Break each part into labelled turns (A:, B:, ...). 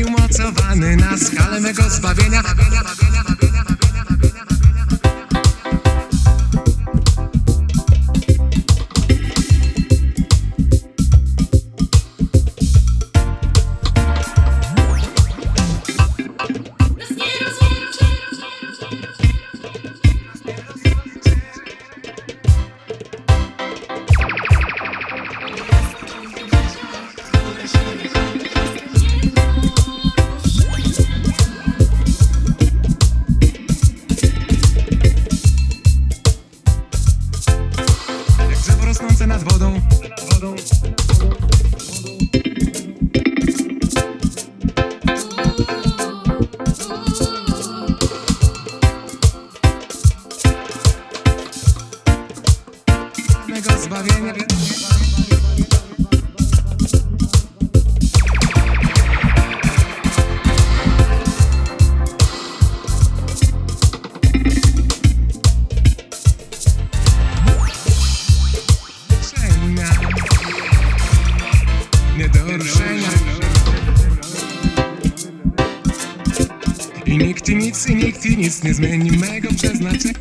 A: umocowany na skalę mego zbawienia. Rosnące nad wodą. Mego zbawienia do I nikt i nic, i nikt i nic nie zmieni mego przeznaczenia.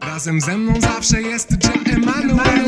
A: Razem ze mną zawsze jest Gia Emanuel